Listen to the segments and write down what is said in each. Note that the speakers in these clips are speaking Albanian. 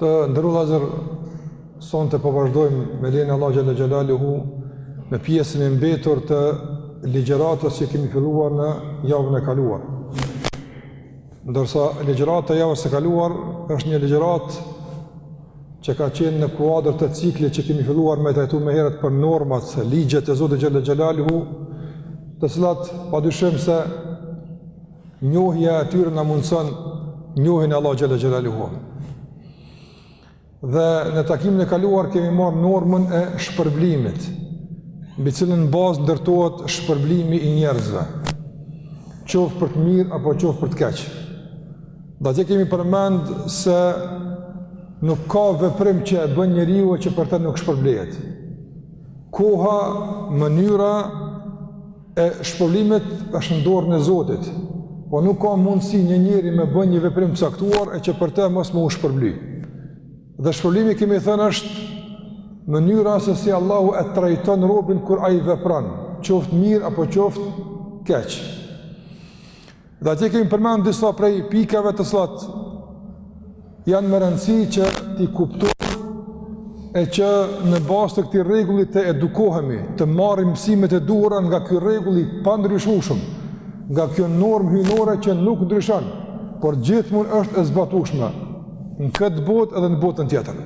Të nderuar vllezër, sonte po vazhdojmë me lejen e Allahut xhel-le xhelaluhu me pjesën e mbetur të ligjeratës që kemi filluar në javën e kaluar. Ndërsa ligjerata e javës e kaluar është një ligjeratë që ka qenë në kuadër të ciklit që kemi filluar me trajtu më herët për normat, ligjet e Zotit xhel-le xhelaluhu, të cilat pa dyshim se Njohja e tyre na mundëson njohjen e Allahut xhel-le xhelaluhu. Dhe në takimin e kaluar kemi marrë normën e shpërblimit, mbi cilën bazë ndërtohet shpërblimi i njerëzve, qoftë për të mirë apo qoftë për të keq. Dhe atje kemi përmend se nuk ka veprim që e bën njeriu që për të nuk shpërblehet. Koha, mënyra, E shpërblimit është në dorën e Zotit, po nuk ka mundësi një njeri me bën një veprim të caktuar e që për të mos me u shpërbly. Dhe shpërblimi kemi thënë është mënyra se si Allahu e trajton robin kur ai vepron, qoftë mirë apo qoftë keq. Dhe atje kemi përmend disa prej pikave të cilat janë me rëndësi që t'i kuptojmë e që në bazë të këtij rregulli të edukohemi, të marrim mësimet e duhura nga ky rregull i pandryshueshëm, nga kjo normë hyjnore që nuk ndryshon, por gjithmonë është e zbatushme në këtë botë edhe në botën tjetër.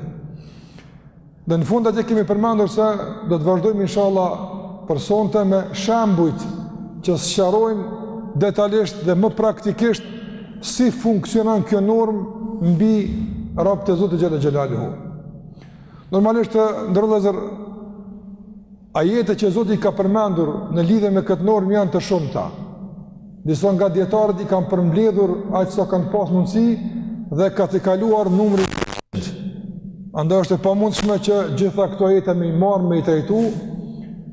Dhe në fund atje kemi përmendur se do të vazhdojmë inshallah për sonte me shembujt që sqarojnë detalisht dhe më praktikisht si funksionon kjo normë mbi robët e Zotit xhel-le xhelaluhu. Normalisht të nderuar vllezër Ajetet që Zoti i ka përmendur në lidhje me këtë normë janë të shumta. Disa nga dietarët i kanë përmbledhur aq sa kanë pas mundësi dhe ka të kaluar numrin. Andaj është e pamundshme që gjitha këto ajete me i marr me i trajtu,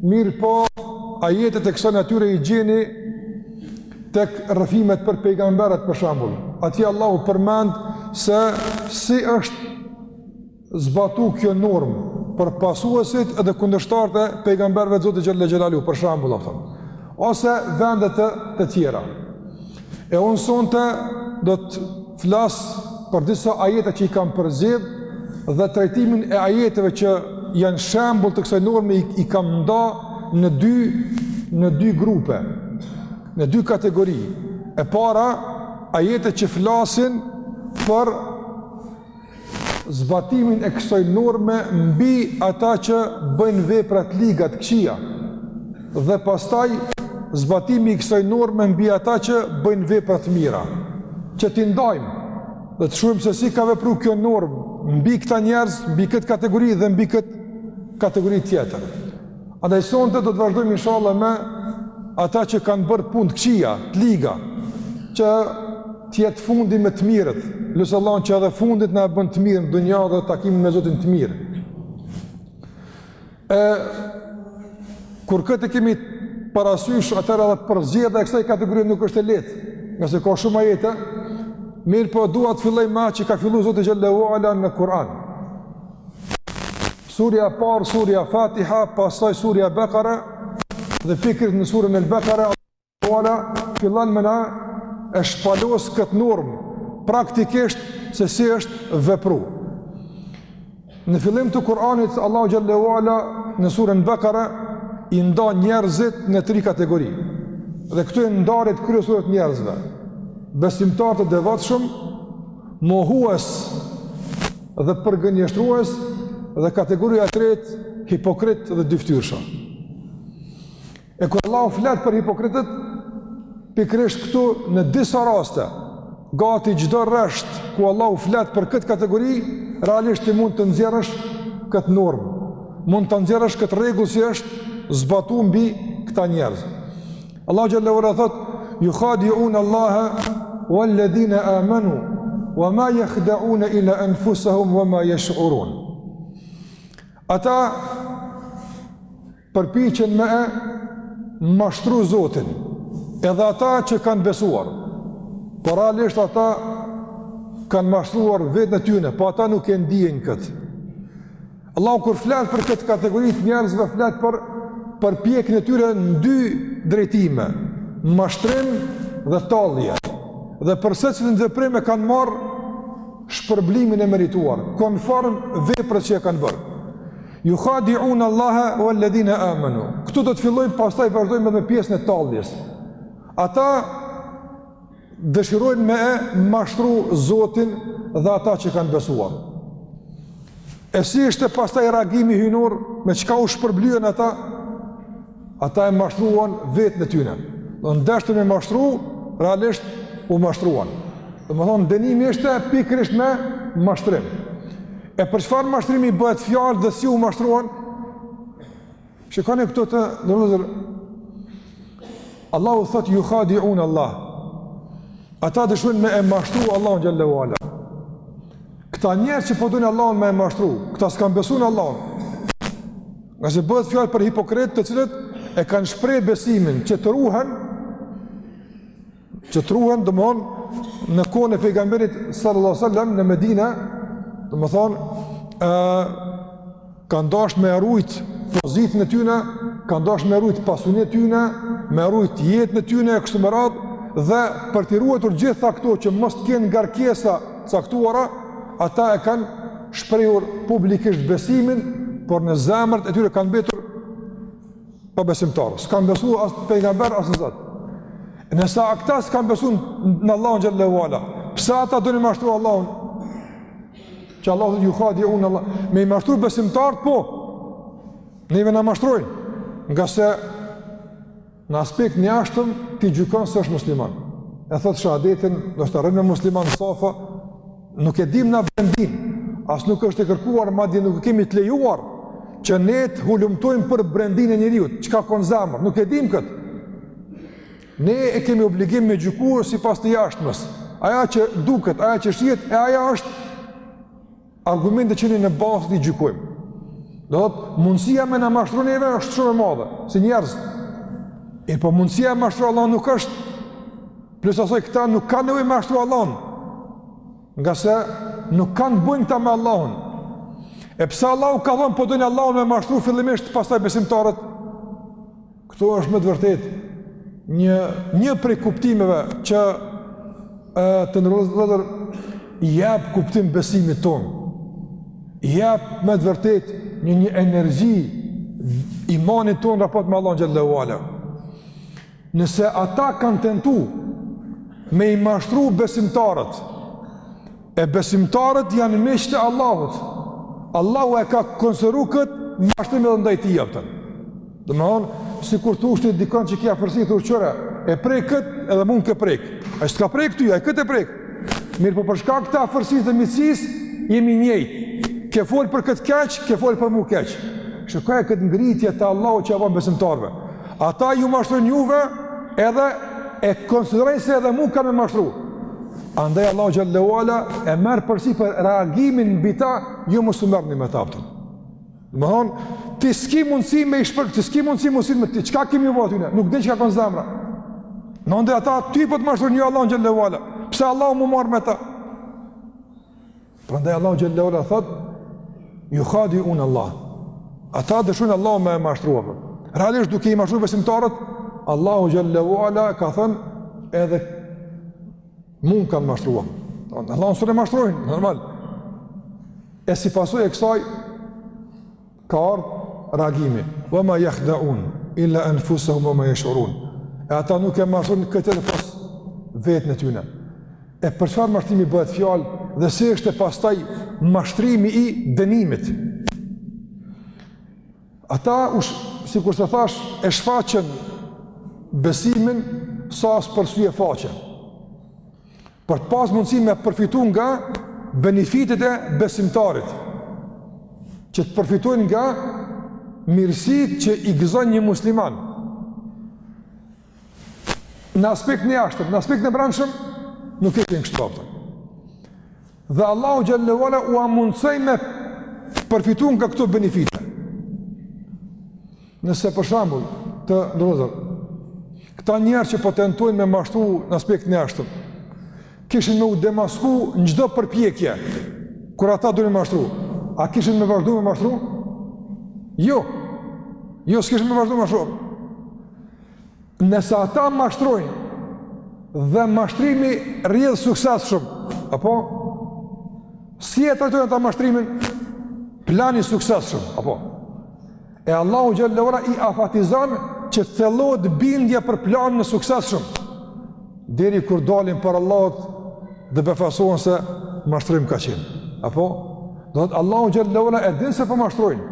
mirëpo ajetet e kësaj natyre i gjeni tek rrëfimet për pejgamberët për shembull. Aty Allahu përmend se si është zbatu kjo normë për pasuesit edhe kundërshtarët e pejgamberëve të Zotit xhel-le xhelaluhu për shembull apo ose vende të të tjera. E unë sonte do të flas për disa ajete që i kam përzgjedh dhe trajtimin e ajeteve që janë shembull të kësaj norme i, i kam nda në dy në dy grupe, në dy kategori. E para ajete që flasin për zbatimin e kësaj norme mbi ata që bëjnë vepra të liga të këqija dhe pastaj zbatimi i kësaj norme mbi ata që bëjnë vepra të mira. Që t'i ndajmë dhe të shohim se si ka vepruar kjo normë mbi këta njerëz, mbi këtë kategori dhe mbi këtë kategori tjetër. Andaj sonte do të vazhdojmë inshallah me ata që kanë bërë punë të këqija, të liga, që të jetë fundi me të mirët. Lus Allahun që edhe fundin t'na e bën të mirë në dunja dhe takimin me Zotin të mirë. E, kur këtë kemi parasysh, atëherë edhe përzgjedhja e kësaj kategori nuk është e lehtë, ngase ka shumë ajete, mirëpo dua të filloj me atë që ka fillu Zoti xhel-le ue ala në Kur'an. Surja e parë, surja Fatiha, pastaj surja Bekare, dhe pikrit në surën El Bekare, Allahu, fillan me na e shpalos këtë normë, praktikisht se si është vepru. Në fillim të Kur'anit, Allahu xhel-le ue ala në surën Bekare, i ndan njerëzit në tri kategori. Dhe këto janë ndarjet kryesore të njerëzve. Besimtarë të devotshëm, mohues dhe përgënjeshtrues dhe kategoria e tretë hipokritë dhe dyftyrshëm. E kur Allahu flet për hipokritët, pikërisht këtu në disa raste, gati çdo rresht ku Allahu flet për këtë kategori, realisht ti mund të nxjerrësh këtë normë. Mund ta nxjerrësh këtë rregull si është zbatu mbi këta njerëz. Allahu xhel-le ue ala thotë jukhadiun Allaha wa alladhina amanu wa ma yakhda'un ila anfusahum wa ma yash'urun. Ata përpiqen me e mashtru Zotin, edhe ata që kanë besuar. Por realisht ata kanë mashtruar veten e tyne, po ata nuk e ndijnë këtë. Allahu kur flet për këtë kategori të njerëzve flet për përpjekjen e tyre në dy drejtime, mashtrim dhe tallje. Dhe për secilin veprim e kanë marrë shpërblimin e merituar, konform veprës që e kanë bërë. Jukhadiune Allahe uel-ledhine amenu. Këtu do të fillojmë, pastaj vazhdojmë edhe me pjesën e talljes. Ata Dëshirojnë me e mashtru Zotin dhe ata që kanë besuar. E si ishte pastaj reagimi hyjnor, me çka u shpërblyen ata, ata e mashtruan veten e tyne. Ndonëse deshtën me mashtru, realisht u mashtruan. Domethënë, dënimi ishte pikrisht me mashtrim. E për çfarë mashtrimi bëhet fjalë dhe si u mashtruan? Shikoni këtu të nderuar vëllezër, Allahu thot juhadiune Allah, ata dëshirojnë me e mashtru Allahun xhelle ue ala. Këta njerëz që po dojnë Allahun me e mashtru, këta s'kanë besu në Allahun. Ngase bëhet fjalë për hipokritët të cilët e kanë shpreh besimin që të ruhen Që t'ruhen domethonë në kohën e pejgamberit sallallahu sallam në Medine domethonë kanë dasht me rujt pozitën e tyne, kanë dasht me rujt pasuninë e tyne, me rujt jetën e tyne e kështu me radhë dhe për t'i ruajtur gjitha këto që mos të kenë ngarkesa caktuara, ata e kanë shprehur publikisht besimin, por në zemrat e tyre kanë mbetur pabesimtarë, s'kanë besu as në pejgamber, as në Zot. Nëse këta s'kanë besu në Allahun xhelle ue ala, pse ata dojnë me mashtru Allahun? Që Allahu juhadiune Allah, me i mashtru besimtarët, po, neve na mashtrojnë, ngase në aspektin e jashtëm ti gjykon se është musliman. E thotë shehadetin, ndoshta rrin me muslimanë në safa, Nuk e dimë na brendinë, as nuk është e kërkuar, madje nuk e kemi të lejuar që ne të hulumtojmë për brendinë e njeriut, çka ka në zemër, nuk e dimë këtë. Ne e kemi obligim me gjykuar sipas të jashtmes. Aja që duket, aja që shihet, e aja është argument që ne në bazë të tij gjykojmë. Do thotë mundësia me na mashtru neve është shumë e madhe, si njerëz. E po mundësia me mashtru Allahun nuk është Plus asoj këta nuk kanë nevojë me mashtru Allahun, ngase nuk kanë punë këta me Allahun. E pse Allahu ka thonë, po dojnë Allahun me mashtru fillimisht pastaj besimtarët? Këtu është me të vërtetë një, një prej kuptimeve që e, të nderuar vëllezër jep kuptim besimit tonë. Jep me të vërtetë një një energji imanit tonë raport me Allahun xhelle ue ala. Nëse ata kanë tentu me i mashtru besimtarët, e besimtarët janë miqtë e Allahut, Allahu e ka konsideru këtë mashtrim edhe ndaj tij, a kupton. Domethonë, sikur të ushtë i dikon që ki afërsi thu kqyre, e prek këtë edhe mu m'ke prekë. A s'të ka prekë ty, ai këtë e prek. Mirëpo për shkak të afërsisë dhe miqësisë, jemi njejtë. Ke folë për këtë keq, ke folë për mu keq. Shikoje këtë ngritje të Allahut që ua bon besimtarëve. Ata ju mashtrojnë juve edhe e konsiderojnë se edhe mu kanë me mashtru. Andaj Allahu xhelle ue ala e merr përsipër reagimin mbi ta, ju mos u merrni me ta, kupton. Domethonë ti s'ki mundësi me i shpër, ti s'ki mundësi mos i me ti. Çka kemi vënë ne? Nuk di çka kanë n'zemra. Në ndër ata ty po të mashtrojnë jo Allahun xhelle ue ala. Pse Allahu m'u marrë me ta? Prandaj Allahu xhelle ue ala thot: "Juhadiun Allah." Ata dëshojnë Allahun me e mashtru. Realisht duke i mashtru besimtarët, Allahu xhelle ue ala ka thën edhe mu m' kanë mashtru. Allahun s'un e mashtrojnë, normal. E si pasojë e kësaj Ka ardhë reagimi, wa ma yakhda'una illa anfusahum wa ma yash'urun. E ata nuk e mashtrojnë kënd pos vetën e tyre. E për çfarë mashtrimi bëhet fjalë dhe si është pastaj mashtrimi i dënimit? Ata sikurse thash e shfaqën besimin sa as për sy e faqe. për të pas mundësi me përfitu nga benefitet e besimtarit, që të përfitojnë nga mirësit që i gëzon një musliman. Në aspektin e jashtëm, në aspektin e brendshëm, nuk e kanë kështu apëtën. Dhe Allahu xhelle ue ala ua mundësoi me përfitu nga këto benefite. Nëse për shembull të ndërozat. Këta njerëz që po tentojnë me mashtru në aspektin e jashtëm. Kishin me u demasku në çdo përpjekje kur ata dun me mashtru. A kishin me vazhdu me mashtru? Jo. Jo s'kishin me vazhdu me mashtru. Nëse ata mashtrojnë dhe mashtrimi rrjedh suksesshëm, apo si e trajtojnë ata mashtrimin? Plan i suksesshëm, apo E Allahu xhelle ue ala i afatizon që t'thellohet bindja për planin e suksesshëm. Deri kur dalin para Allahut dhe befasohen se mashtrim ka qenë. Apo? Dothot Allahu xhelle ue ala e din se po mashtrojnë.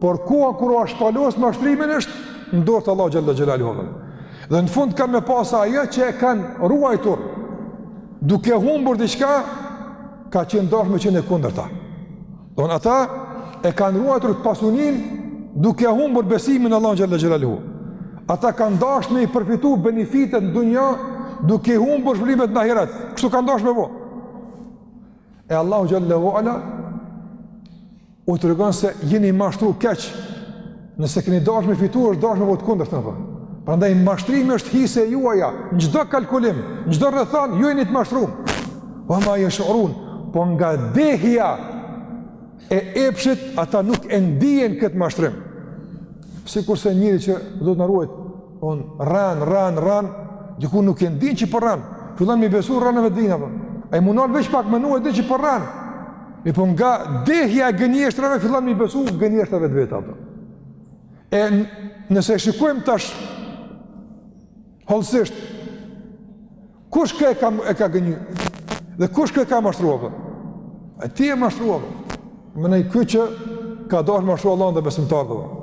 Por koha kur ua shpalos mashtrimin është n'dorë të Allahut xhelle xhelaluhu Dhe në fund kanë me pa se ajo që e kanë ruajtur duke humbur diçka ka qenë dasht me qenë e kundërta. Don ata e kanë ruajtur pasuninë duke humbur besimin n'Allahun xhelle xhelaluhu. Ata kanë dashtë me i përfitu benefitet në dunja duke i humbur shpërblimet në ahiret. Kështu kanë dashtë me bo. E Allahu xhelle ue ala u tregon se jeni mashtru keq Nëse keni dash me fitu, është dash me bo t'kundërtën, apo. Prandaj mashtrimi është hise e juaja, në çdo kalkulim, në çdo rrethanë, ju jeni të mashtru. Ue ma jesh'urun, po nga dehja e epshit ata nuk e ndien kët mashtrim. Sikurse njeri që, Zot na ruajt, rren rren rren, dikur nuk e ndien që po rren. Fillon me u besu rrenave të tina, apo. Ai me menu veç pak me menu e di që po rren. Mirëpo nga dehja e gënjeshtrave fillon m'i besu gënjeshtrave të veta. E nëse shikojmë tash hollësisht, kush kë e ka, e ka gënjy? Dhe kush kë e ka mashtruar? Po? A ti e mashtruar? Po? Mendoj ky që ka dashtë me mashtru Allahun dhe besimtarët dhe. Po?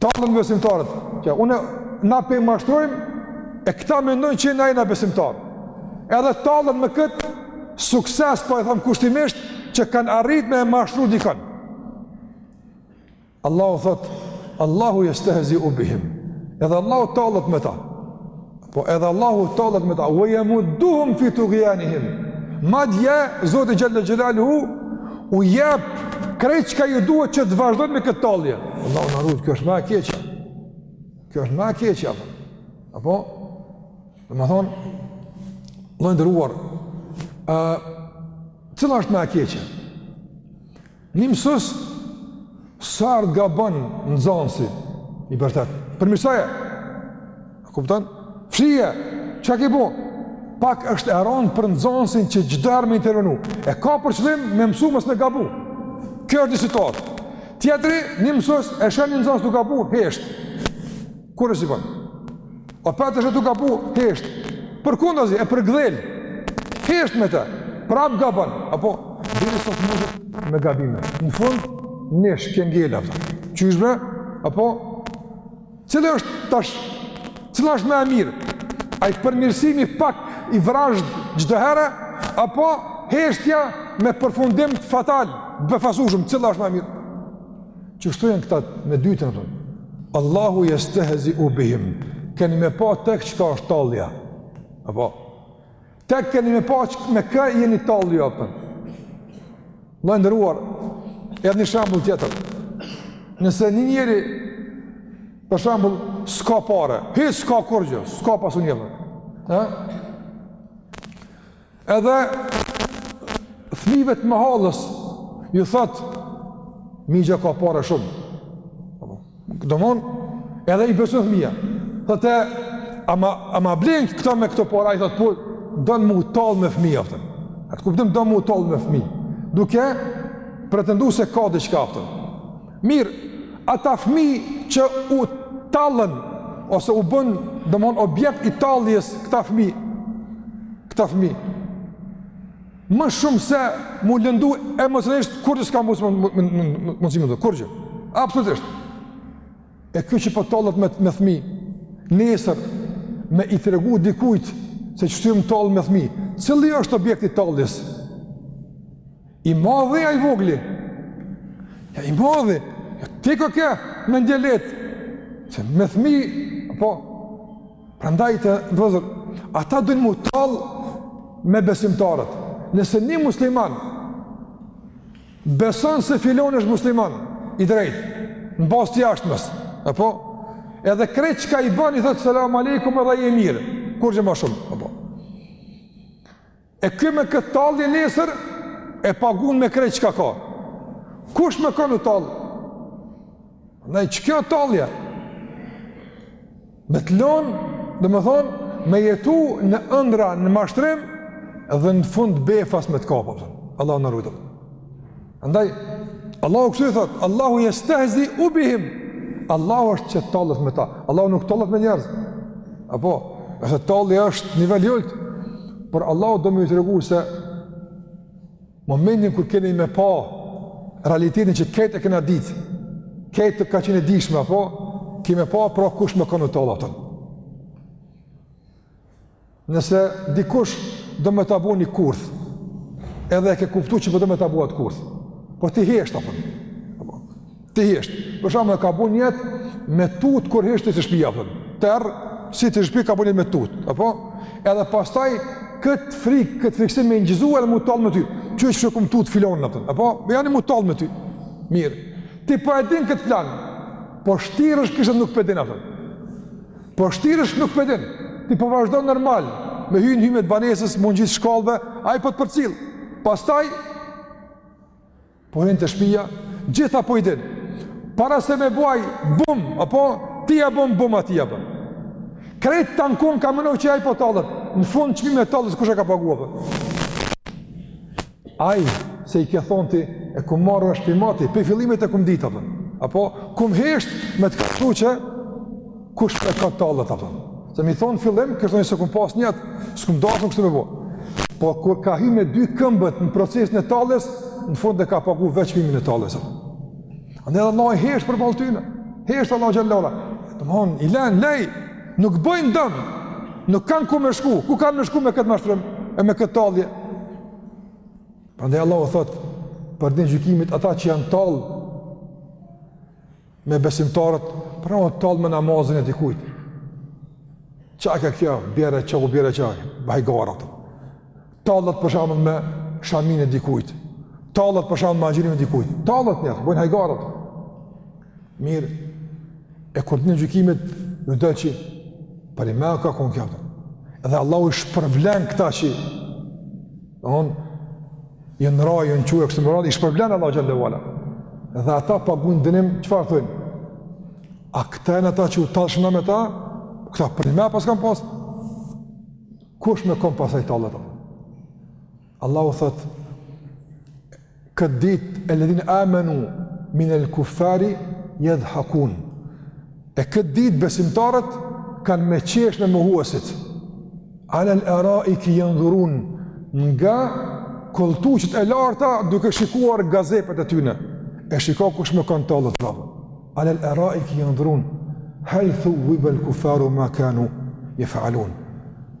Tallen me besimtarët, që unë na po i mashtrojmë, e këta mendojnë që na jena besimtarë. Edhe tallen me këtë sukses, po e them kushtimisht, që kanë arrit me e mashtru dikon. Allahu thotë, Allahu jestehziu bihim, edhe Allahu tallet me ta. Po edhe Allahu tallet me ta, ue jemudduhum fi tugjanihim. Madje, Zoti xhel-le xhelaluhu, u jep krejt çka ju duhet që të vazhdojnë me këtë tallje. Allahu na rujt, kjo është ma keqja. Kjo është ma keqja. Apo? Domethënë, vlla i nderuar, uh, cila është ma e keqe? Një mësus sa herë gabon nxënësi i bërtet. Përmirësoje. A kupton? Fshije. Çka ke bën? Pak është e rëndë për nxënësin që çdo herë me intervenu. E ka për qëllim me mësu mos me gabu. Kjo është një situatë. Tjetri, një mësus e sheh një nxënës tu gabu, hesht. Kurgjë s'i bën. Opet është tu gabu, hesht. Përkundrazi, e përkëdhel. Hesht me të. Prap gabon. Apo, derisa t'mushet me gabime. Në fund, njësh, ke ngel. Qyshme, apo, cili është tash, cila është më e mirë? Ai përmirësimi pak i vrazhdë çdo herë, apo heshtja me përfundim fatal, befasushëm, cila është më e mirë? Qeshtu janë këta me të dytën, dhe. Allahu jestehziu bihim, keni me pa tek çka është tallja. Apo, tek keni me pa që me kë jeni tall, a kupton. Vlla i nderuar, edhe një shembull tjetër. Nëse një njeri, për shembull, s'ka pare, hiç s'ka kurgjë, s'ka pasuni. Ha? Edhe fëmijëve të mëhallës ju thot mixha ka pare shumë. Domthon edhe i beson fëmija. Thotë a ma, a ma blen këto me këto pare, ai thot po don mu tall me fëmijë, a kupton. Atë kuptim don mu tall me fëmijë. Duke pretendu se ka diçka, a kupton. Mirë, ata fëmijë që u tallën ose u bën, domthon objekt i talljes këta fëmijë. Këta fëmijë. Më shumë se mu lëndu emocionalisht kurgjë s'ka mundësi me ndodh. Kurgjë. Absolutisht. E ky që po tallet me me fëmijë. Nesër me i tregu dikujt se qysh jam tall me fëmijë. Cili është objekti i talljes? I madhi a i vogli? Ja, i madhi, ja, ti ke me ndje leht, se me fmi, apo, prandaj vllezër, ata dojnë m'u tall me besimtarët, nëse një musliman, beson se filoni është musliman, i drejt, në bazë të jashtmes, apo, edhe krejt çka i ban, i thotë selam alejkum edhe je mirë, kurgjë ma shumë, apo, E ky me këtë tallje nesër e pagun me krejt çka ka. Kush me kan u tall? Andaj çka tallja? Me të lon, domethën me jetu në ëndra, në mashtrim dhe në fund befas me të kap. Allah na ruajt. Andaj, Allahu kështu i thot, Allahu jestehziu bihim, Allahu është që tallet me ta, Allahu nuk tallet me njerëz, apo, se tallja është nivel i ulët, por Allahu do me ju tregu se, momentin kur keni me pa, realitetin që krejt e kena ditë, krejt ka qenë e dijshme, apo, ki me pa pra kush me kon u tall, Nëse dikush do me ta bo një kurth, edhe e ke kuptu që po do me ta bo atë kurth, po ti hesht, apo, apo, ti hesht, për shembull e ka bo nijet me të tut kur hish ti te shpia, apo, terr, si te shpia ka bo nijet me të tut, apo, edhe pastaj, këtë frikë, këtë frikësim me inçizu edhe m'u tall me ty, qe qysh e kum tut filonin, apo, apo, jani m'u tall me ty, mirë, ti po e din këtë plan, po shtiresh kishe nuk pe din, apo, Po shtiresh nuk pe din. Ti po vazhdon normal, me hy n'hymje të banesës, m'u ngjit shkallëve, ai po të përcjell. Pastaj po hin te shpia, gjitha po i din. Para se me bo ai bum, apo ti ia bon bum atij apo. Krejt tan kohën ka menu që ai po tallet. Në fund çmimin e talljes kush e ka pagu? Ai se i ke thon ti e kum marrë vesh pej moti, pej fillimit e kum dit apo. Apo kum hesht me të kallxu që kush me ka tallet apo. Se me i thon n'fillim, kish thon s'e kum pas nijet, s'kum dasht kështu me bo. Po kur ka hi me dy këmbët në procesin e talljes, në fund e ka pagu vet çmimin e talljes. Andaj edhe Allah hesht përballë tyne. Hesht Allah xhelle ve ala. Domthon i len, leji, nuk bëjnë dëm. Nuk kanë ku me shku, ku kanë me shku me këtë mashtrim e me këtë tallje. Prandaj Allahu thot për ditën e gjykimit ata që janë tall me besimtarët, për shembull tall me namazin e dikujt. Çka kjo? Bjer e çu, bjer e çu. Hajgare ato. Tallet për shembull me shaminë e dikujt. Tallet për shembull me agjërimin e dikujt. Tallet njerëz, bojnë hajgarat. Mirë. E kur ditën e gjykimit ju del që përnime ka konë kjo. Edhe Allahu i shpërblen këta që janë, janë rrah, janë çu e kështu me radhë, i shpërblen Allahu xhelle ve ala. Dhe ata pagujnë dënim, çfarë thojnë? A këta janë ata që u tallshna me ta, këta përnime paskan pasë. Kush me kon pastaj tallet? Allahu thot këtë dit eledhine amenu min el kuffari jedhakun e këtë dit besimtarët kanë me qesh në mohuesit alel eraiki jendhurun nga koltuqët e larta duke shikuar gazepet e tyne e shiko kush me kon tallet pra alel eraiki jendhurun hel thuvibel kuffaru ma kanu jefalun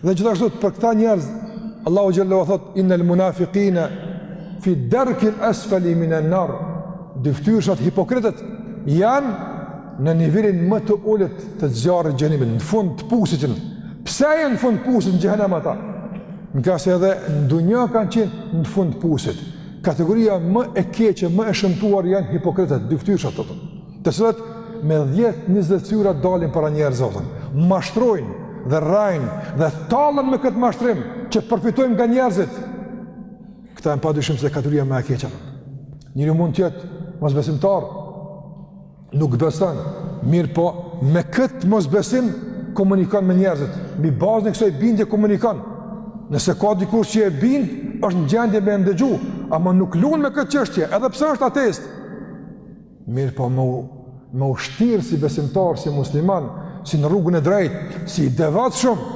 Dhe gjithashtu për këta njerëz Allahu xhelle ve ala thot innel munafikina fi darkil asfali min an-nar. Dyftyrshat hipokritët janë në nivelin më të ulët të zjarrit të xhehenemit, në fund të pusit. Pse janë në fund të pusit në xhehenem ata? Ngase edhe në dunja kanë qenë në fund të pusit. Kategoria më e keqe, më e shëmtuar janë hipokritët, dyftyrshat ato. Të cilët me 10-20 fytyra dalin para njerëzve, vetëm mashtrojnë dhe rrejnë dhe tallen me këtë mashtrim që përfitojnë nga njerëzit. Këta janë pa dyshim se kategoria më e keqja. Njeriu mund të jetë mosbesimtar, nuk beson, mirëpo me këtë mosbesim komunikon me njerëzit. Mbi bazën e kësaj bindje komunikon. Nëse ka dikush që e bind, është në gjendje me e ndëgju, ama nuk lun me këtë çështje, edhe pëse është ateist. Mirëpo me u, me u shtirë si besimtar, si musliman, si në rrugën e drejtë, si i devotshëm,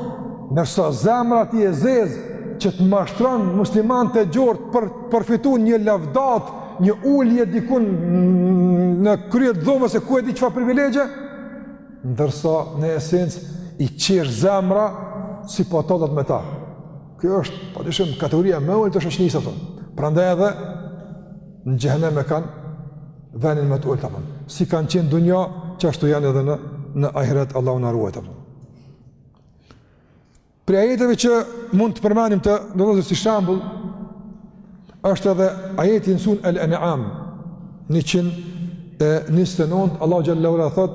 ndërsa zemra e tij e zezë, që të mashtron muslimanët e gjorë për të përfitu një lavdat, një ulje dikun në krye të dhomës e ku e di çfarë privilegje, ndërsa në esencë i qesh zemra si po tallet me ta. Kjo është, pa dyshim, kategoria më e ulët e shoqnisë, prandaj edhe në xhehenem e kanë vendin më të ulët apo. Si kanë qenë n'dunja, qashtu janë edhe në në ahiret Allahu na ruajt apo. Prej ajeteve që mund të përmendim të ndonëse si shembull është edhe ajeti në suren El En'am 129 Allahu xhelle ve ala thot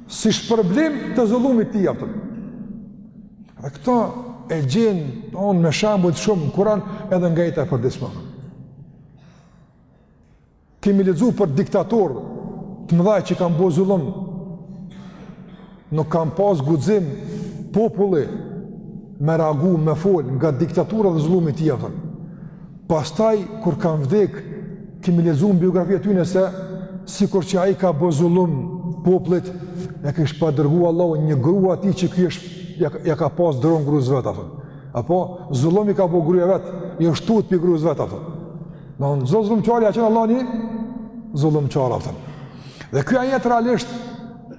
Si shpërblim të zullumit të tij atë. Dhe këto e gjen on me shembuj shumë në Kur'an edhe nga jeta e përditshme. Kemi lexuar për diktatorë të mëdhaj që kanë bo zullum. Nuk kanë pas guxim populli me reagu, me fol nga diktatura dhe zullumi i tij Pastaj kur kanë vdek, kemi lexuar biografinë e tyne se sikur që ai ka bo zullum popullit, e kish pas dërgu Allahu një grua atij që ky është, ja, ja ka pas dron grusë vet, kupton. Apo, zullum i ka bo gruja vet, i është tutë prej grusë vet, kupton. Domethënë çdo zullumqari ia çon Allahu një zullumqar, kupton. Dhe ky ajet realisht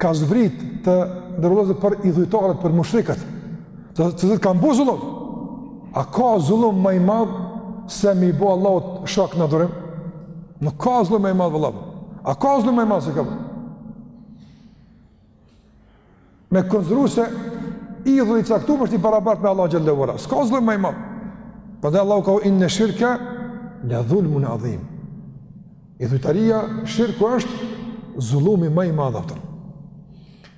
ka zbrit të nderuar vëllezër për idhujtarët, për mushrikët. Të cilët kanë bo zullum. A ka zullum më i madh se me i bo Allahut shok në adhurim? Nuk ka zullum më i madh vëlla. A ka zullum më i madh se kjo? Me konsideru se idhulli i caktum është i barabart me Allahun xhel-le ve ala. S'ka zullum më i madh. Prandaj Allahu tha inne shirke le dhulmun adhim. Idhujtaria shirku është zullumi më i madh, kupton.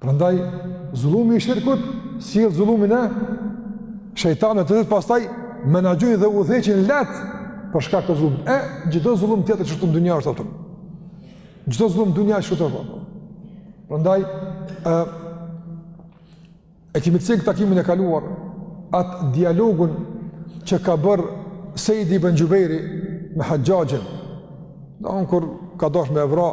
Prandaj zullumi i shirkut sjell zullumin e shejtanit dhe pastaj menaxhojnë dhe udhëheqin lehtë për shkak të zullumit. E çdo zullum tjetër që të ndonjë është atë. Çdo zullum dunja është atë. Prandaj ë e kemi cek takimin e kaluar atë dialogun që ka bërë Seid Ibn Xhubejri me Haxhaxhin. Domethënë kur ka dasht me e vra,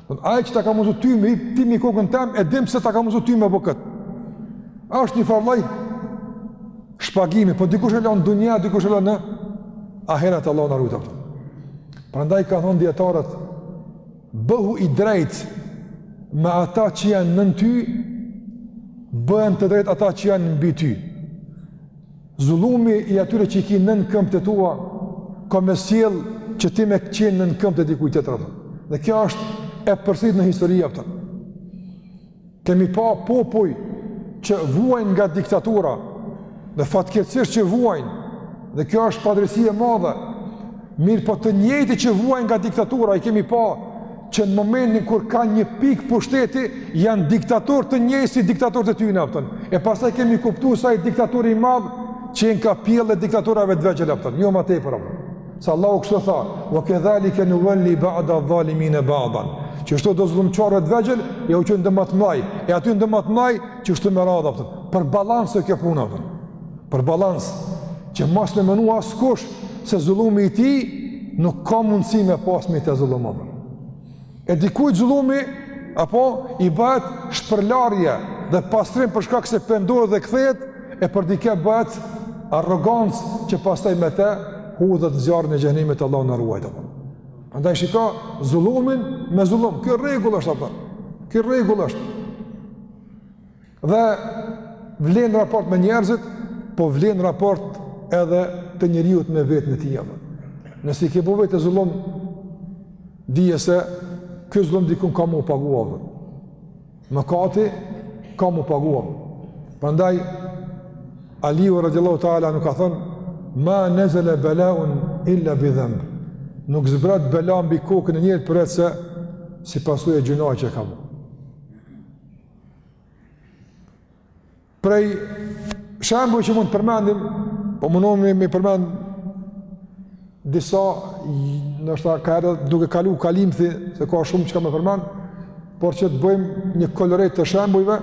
Domethënë ai që ta ka mundësu ty me i ti mi kokën tem, e dim se ta ka mundësu ty me bë këtë. Është një farë lloj shpagimi, po dikush e lan në dunja, dikush e lan në ahiret Allahu na ruajt. Prandaj kanë thonë dijetarët, bëhu i drejtë me ata që janë nën ty, bëhen të drejtë ata që janë mbi ty. Zullumi i atyre që i ki nën këmbë të tua, ka me sjell që ti me qenë nën këmbë të dikujt tjetër, kupton. Dhe kjo është e përsërit në histori, kupton. Kemi pa popuj që vuajnë nga diktatura, dhe fatkeqësisht që vuajnë, dhe kjo është padrejtësi e madhe, mirëpo të njëjtit që vuajnë nga diktatura, i kemi pa që në momentin kur ka një pikë pushteti, janë diktator të njëjtë si diktatorët e tyne, kupton. E pastaj kemi kuptu se ai diktatori i madh qenka pjellë e diktatorave të vegjël, kupton. Jo ma tepër, kupton. Se Allahu kështu tha, ve kedhalike nuvel-li ba'da dhalimine ba'dan. Kështu do zullumqarëve t'vegjël, e u çon do ma t'mdhaj, e atyne do ma t'mdhaj, kështu me radhë, kupton. Për balans kjo puna, kupton. për balans, që mos me mënu askush se zullumi i tij nuk ka mundësi me pas mbi te zullum. E dikujt zulumi, apo i bëhet shpërlarje dhe pastrim për shkak se pendohet dhe kthehet e për dikë bëhet arrogancë që pastaj me te hudhet në zjarrin e xhehenemit Allahu na ruajt apo. Andaj shiko zullumin me zullum. Kjo rregull është apo. Kjo rregull është. Dhe vlen raport me njerëzit, po vlen raport edhe të njeriut me veten e tij. Nëse i ke bo vetes zullum, dije se kjo zullum dikun ka m'u pagua. Mëkati ka m'u pagua. Prandaj, Aliu radiallahu ta'ala anhu ka thënë, ma nezele belaun illa bidhembë. Nuk zbret bela mbi kokën e njerit përveç se si pasojë e gjynahit që e ka bo. Prej shembujve që mund të përmendim, po mundohemi me përmend disa ndoshta ka edhe duke kalu kalimthi se ka shumë çka me përmend, por që të bëjmë një kolorit të shembujve.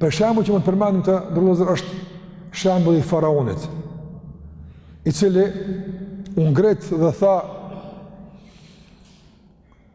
Prej shembujve që mund të përmendim të nderuar vëllezër, është shembulli i faraonit, i cili u ngrit dhe tha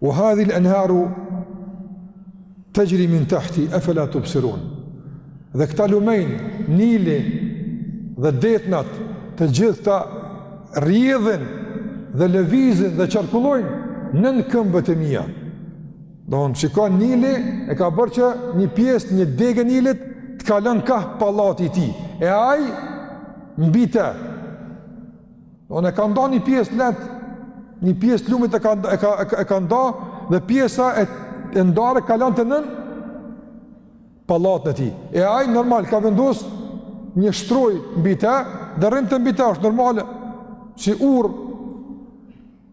U hadhi al-anharu tajri min tahti afala tubsirun. Dhe këta lumenj, Nili dhe detnat, të gjitha rrjedhin dhe lëvizin dhe qarkullojnë nën këmbët e mia. Domethënë shikon Nilin e ka bërë që një pjesë një degë Nilit të kalon kah pallati i tij. E ai mbi të Domethënë e ka nda një pjesë lent, një pjesë lumit e ka e ka e ka nda dhe pjesa e e ndarë kalonte nën pallatin e tij. E ai normal ka vendos një shtroj mbi të, dhe rrinte mbi të, është normale si urë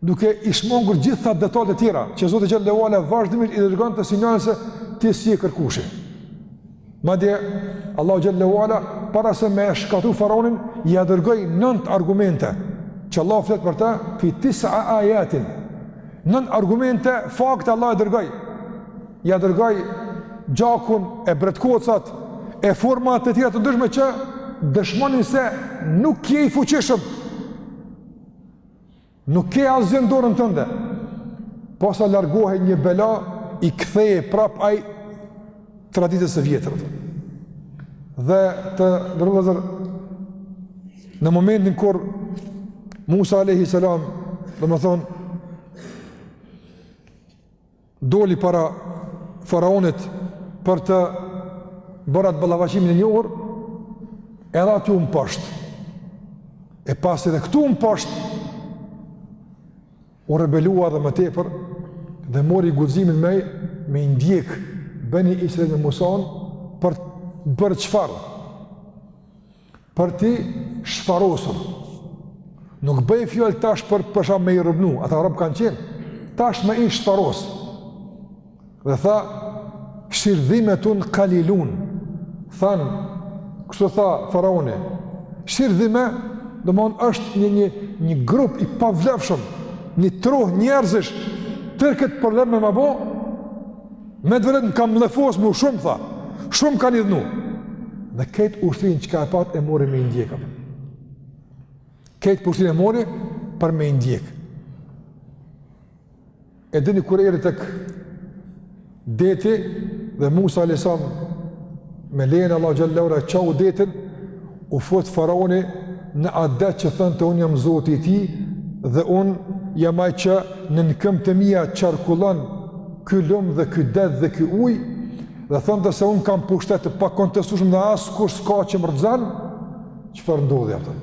duke i shmangur gjitha detalet e tjera, që Zoti Xhel-le ue ala vazhdimisht i dërgonte sinjale se ti s'je kërkushi. Madje, Allahu Xhel-le ue ala, para se me e shkatrru faraonin, ia dërgoi nënt argumente, që Allah flet për ta, fi tis'i ajatin, nënt argumente, fakte Allah i dërgoi, ia dërgoi gjakun e bretkocat, e forma të tjera të ndryshme që dëshmonin se nuk je i fuqishëm, Nuk ke asgjë në dorën tënde. Posa largohej një bela i kthehej prap ai traditës së vjetër. Dhe të nderuar vëllezër, në momentin kur Musa alayhi salam, domethënë doli para faraonit për të bërë atë ballafaqimin e njohur, edhe aty u mposht. E pasi edhe këtu u mposht, u rebelua edhe më tepër dhe mori guximin me me i ndjek beni Israil me Musan për të bërë çfarë? për t'i shfarosur. Nuk bëhet fjalë tash për përshembull me i robnu, ata rob kanë qenë, tash me i shfarosë. Dhe tha, shirdhimetun kalilun, thanë, kështu tha faraoni, shirdhime, domethënë është një, një, një grup i pavlefshëm, një trohë njerëzish, tërë këto probleme me m'i bo, Me të vërtetë më kanë mllefos shumë tha. Shumë m'kanë idhnu. Dhe krejt ushtrinë çka e pat e mori me i ndjek. Krejt ushtrinë e mori për me i ndjek. E dini kur erdhi tek deti dhe Musa alejhi selam me lejen e Allahut xhel-le ue ala e çau detin, U fut faraoni në atë det që thonte unë jam zoti i tij dhe unë jam ai që nën këmbë të mia qarkullon ky lum dhe ky det dhe ky ujë dhe thonte se unë kam pushtet të pakontestueshëm dhe askush s'ka që më rrëzon, çfarë ndodhi, apo?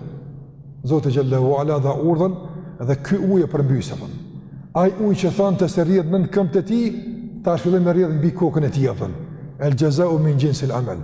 Zoti xhel-le ue ala dha urdhër dhe ky ujë e përmbysi, apo. Ai ujë që thonte se rrjedh nën këmbët e tij, tash filloi me rrjedh mbi kokën e tij, apo. El xhezau min xhinsil amel.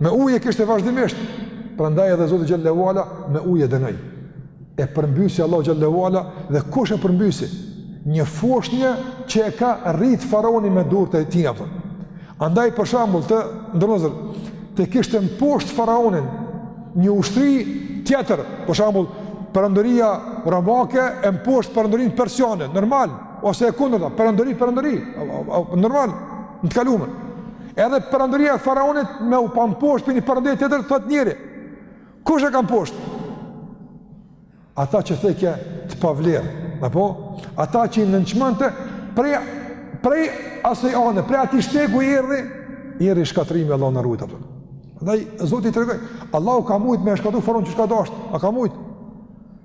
Me ujë e kishte vazhdimisht, prandaj edhe Zoti xhel-le ue ala me ujë e dënoi. E përmbysi Allahu xhel-le ue ala dhe kush e përmbysi? Një foshnje që e ka rrit faraoni me duart e tij apo. Andaj për shembull të nderuar, të kishte mposht faraonin një ushtri tjetër, për shembull perandoria romake e mposht perandorinë persiane, normal, ose e kundërta, perandori perandori, normal. në të kalume. Edhe perandoria e faraonit me u pa mposht prej një perandorie tjetër, thot njeri. Kush e ka mposht? Ata që thoshte të pavlerë, apo? Ata që i nënçmonte prej, prej asaj ane, prej atij shtegu i erdhi, i erdhi shkatërrimi Allahu na ruajt. Andaj Zoti i tregoi, Allahu ka mujtë me e shkatrru faraonin qysh ka dashtë, a ka mujtë?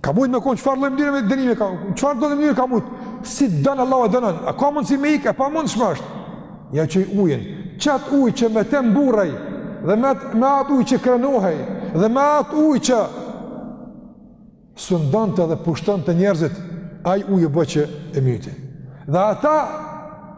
Ka mujt me kon çfarë lloj mënyre me dënime, çfarë doni mënyre ka mujt? Si don Allahu e dënon? A ka mundsi me ik? E pamundshme është. Ia çoi ujin. Qat ujë që me te mburrej dhe me atë me atë ujë që krenohej dhe me atë ujë që sundonte dhe pushtonte njerëzit, ai ujë u bo që e mbyti. Dhe ata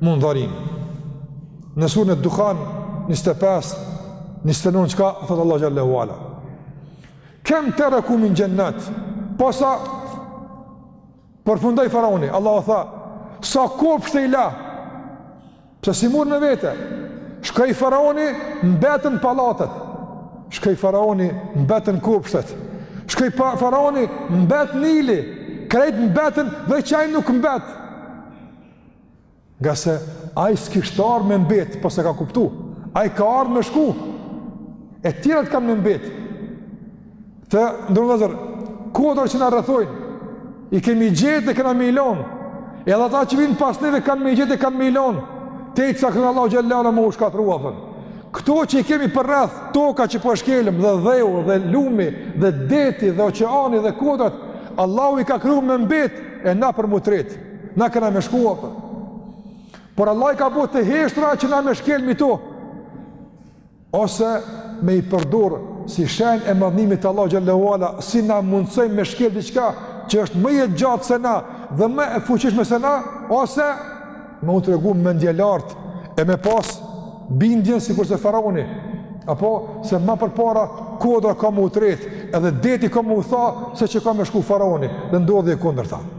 Mundherin. Në suren Duhan 25 29 çka thot Allahu xhel-le ue ala. Kem tereku min xhennat. Posa përfundoi faraoni, Allahu tha, sa kopshte i la. Pse s'i murr me vete? Shkoi faraoni, mbetën pallatet. Shkoi faraoni, mbetën kopshtet. Shkoi faraoni, mbet Nili. Krejt mbetën dhe qaj nuk mbet. Ngase ai s'kish ardh me mbet, po s'e ka kuptu. Ai ka ardh me shku. E tjerat kanë me mbet. Të nderuar vëllezër, kodrat që na rrethojnë, i kemi gjetë e kena me i lonë. Edhe ata që vijnë pas neve kanë me i gjetë e kanë me i lonë. Tej t'i cakton Allahu xhelle ve ala me u shkatrru, a kupton. Këto që i kemi përreth, toka që po e shkelim, dhe dheu, dhe lumi, dhe deti, dhe oqeani, dhe kodrat, Allahu i ka kriju me mbet, e na për m'u tret. Na kena me shku, apo. Por Allahu i ka bo të heshtra që na me shkel mi to. Ose me i përdorë si shenj e madhnimit të Allahut xhelle ve ala, si na mundësoi me shkel diçka që është më jetëgjatë se na dhe më e fuqishme se na, ose me u tregu mendjelartë e me pas bindjen sikurse faraoni, apo se ma përpara kodra ka me u tret edhe deti ka me u tha se që ka me shku faraoni dhe ndodhi e kundërta.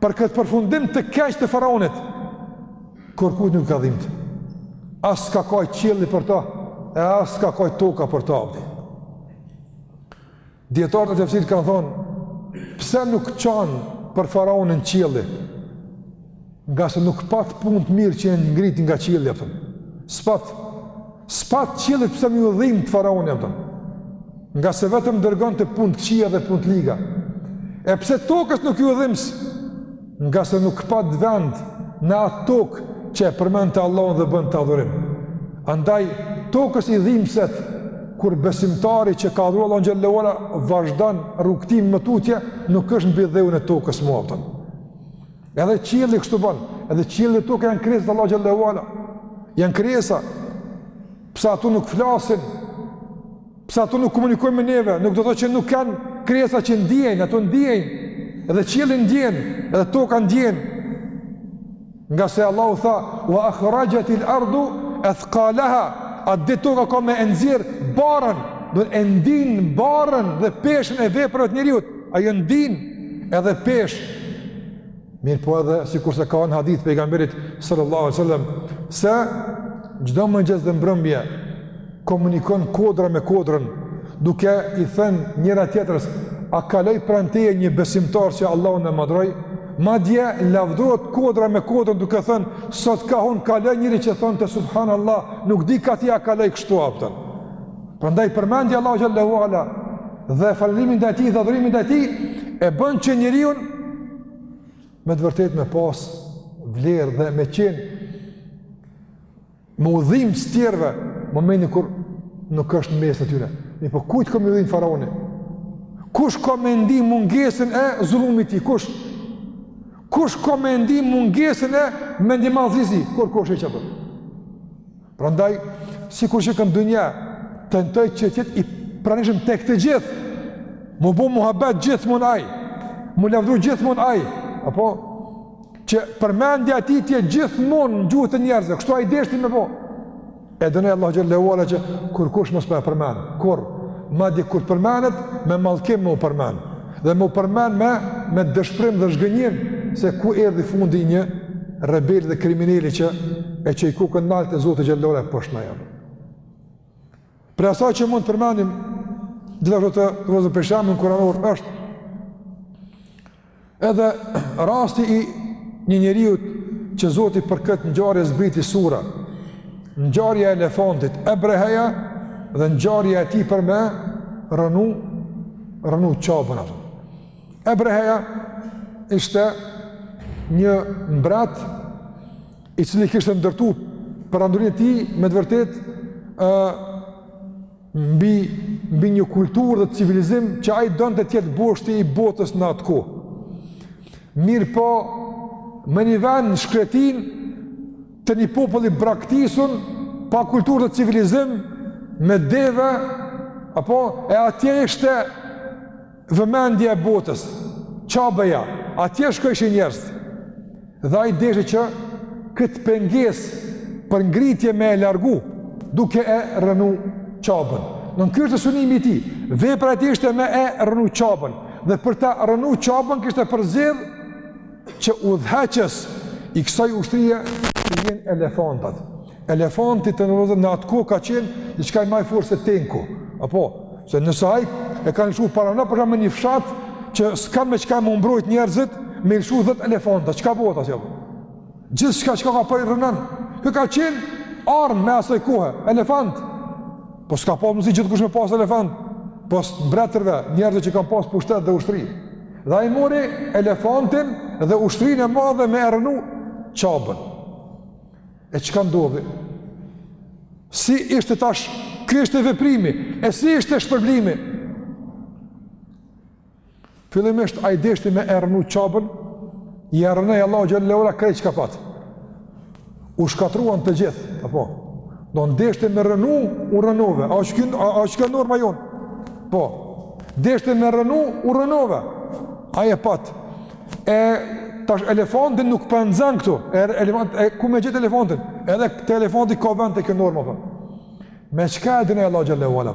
Për këtë përfundim të keq të faraonit, kurkujt nuk ka dhimtë. As ka kaj qielli për ta, e as ka kaj toka për ta. Dijetarët e tefsirit kanë thonë, pse nuk qan për faraonin qielli, ngase nuk pat punë të mirë që janë ngritë nga qielli, a kupton. S'pat, s'pat qiellit pse me iu dhimt faraoni, a kupton. Ngase vetëm dërgonte punë të këqija dhe punë të liga. E pse tokës nuk iu dhims? Ngase nuk pat vend në atë tokë që e përmendte Allahun dhe bënte adhurim. Andaj, tokës i dhimset, kur besimtari që ka adhuru Allahun xhelle ve ala, vazhdon rrugëtimin më tutje, nuk është mbi dheun e tokës mo, a kupton. Edhe qielli kështu bën, edhe qielli e toka janë krijesa të Allahut xhelle ve ala. Janë krijesa. Pse ato nuk flasin? Pse ato nuk komunikojnë me neve, nuk do të thotë që nuk janë krijesa që ndjejnë, ato ndjejnë. Edhe qielli ndjen, edhe toka ndjen. Ngase Allahu tha: "Wa akhrajatil ardu athqalaha", edhe toka ka me e nxjerr barrën, do e ndin barrën dhe peshën e veprave të njeriut. Ajo ndin edhe peshë. Mirëpo edhe, sikurse ka në hadith të pejgamberit sallallahu alejhi ve sallam, se çdo mëngjes dhe mbrëmje komunikon kodra me kodrën, duke i thënë njëra tjetrës, a kaloi pranë teje një besimtar që Allahun e madhëroi, madje lavdërohet kodra me kodrën duke thënë, sot kah unë kaloi njeri që thonte subhanallah, nuk di kah ti a kaloi, kështu, a kupton. Prandaj përmendja e Allahut xhelle ve ala dhe falënderimi ndaj tij dhe adhurimi ndaj tij, e bën që njeriun me të vërtet me pas vlerë dhe me qenë me u dhimbs tjerëve momentin kur nuk është në mes të tyre mirëpo po kujt ka me u dhimb faraoni kush ka me ndi mungesën e zullumit tij kush kush ka me ndi mungesën e mendjemadhësisë tij kurrkush e që për Prandaj, sikur që në këtë dynja, tentoi që të jetë i pranishëm tek të gjithë, me u bo muhabet gjithmonë ai, me u lavdu gjithmonë ai, apo, që përmendja e tij të jetë gjithmonë në gjuhët e njerëzve, kështu ai deshti mirëpo, e dënoi Allahu Xhelle ve ala që kurrkush mos me e përmend, kurrë, madje kur përmendet, me mallkim me u përmend, Dhe me u përmend me me dëshpërim dhe zhgënjim se ku erdhi fundi i një rebeli dhe krimineli që e çoi kokën nalt e Zoti Xhelle ve ala e poshtnoi. Prej asaj që mund të përmendim gjithashtu vëllezër prej shembujve kuranorë është edhe rasti i një njeriu që Zoti për këtë ngjarje zbriti sura. Ngjarja e elefantit Ebreheja dhe ngjarja e tij për me rrënu rrënu Qaben ato. Ebreheja ishte një mbret i cili kishte ndërtu perandorinë e tij me të vërtet mbi, mbi një kulturë dhe civilizim që ai donte të jetë boshti i botës në atë kohë. Mirëpo, me një vend në shkretinë, të një populli braktisun, pa kulturë dhe civilizim, me deve, apo e atje ishte vëmendja e botës, Qabeja, atje shkojshin njerëz, dhe ai deshi që këtë pengesë për ngritje me e largu, duke e rrënu Qaben. Domethënë ky ishte synimi i tij, vepra e tij ishte me e rrënu Qaben, dhe për ta rrënu Qaben kishte përzgjedh, që udhëheqës i kësaj ushtrie të jenë elefantat. Elefanti të nderuar vëllezër në atë kohë ka qenë një diçka ma i fortë se tenku. Apo, se nëse e kanë lëshu paramendo me një fshat që s'kanë me çka me u mbrojt njerëzit me lëshu dhjetë elefanta. Çka po të asjabë? Gjithçka çka kap e rrënon. Kjo ka qenë armë e asaj kohe, elefant. Po s'ka pas mundësi gjithkush me pas elefant. Pos mbretërve, njerëzit që kanë pas pushtet dhe ushtri. Dhe ai mori elefantin dhe ushtrinë e madhe me e rrënu Qaben. E çka ndodhi? Si ishte tash, kjo ishte veprimi, e si ishte shpërblimi? Fillimisht ai deshti me e rrënu Qaben, ia rrënoi Allahu Xhelle ve ala krejt çka pat. u shkatrruan të gjithë, apo, domethonë deshte me rrënu, u rrënove, a është kjo, a është kjo norma jonë, po, deshte me rrënu, u rrënove, a e patë, e tash elefantin nuk po e nxan këtu, e, elefant, e ku me gjet elefantin, edhe te elefanti ka vend kjo norma, po. me çka e dënoi Allah xhele ue ala,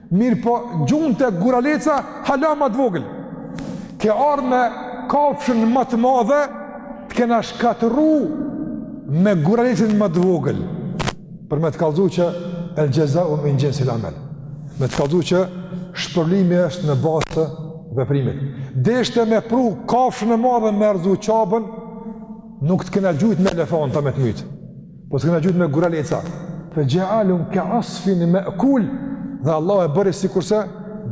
Mirëpo, gjunte guraleca, hala ma të vogël. Ke ardh me kafshën ma të madhe, të kena shkatërru me guralecin ma të vogël. Për me të kallzu që el xhezau min xhinsil amel. Me të kallzu që shpërblimi është në bazë të veprimit. Deshte me pru kafshën e madhe me rrëzu Qabën, nuk të kena gjujt me elefanta me të myt. Po t'kena gjujt me guraleca. Fe xhealehum ke asfin me'kul, dhe Allah e bëri sikurse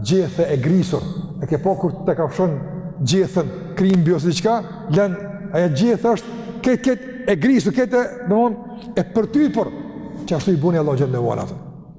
gjethe e grisur. E ke pa kur ta kafshon gjethen, krimbi ose diçka, len ajo gjethe është krejt krejt e grisur, krejt e, e përtypur, qashtu i boni Allahu xhele ue ala.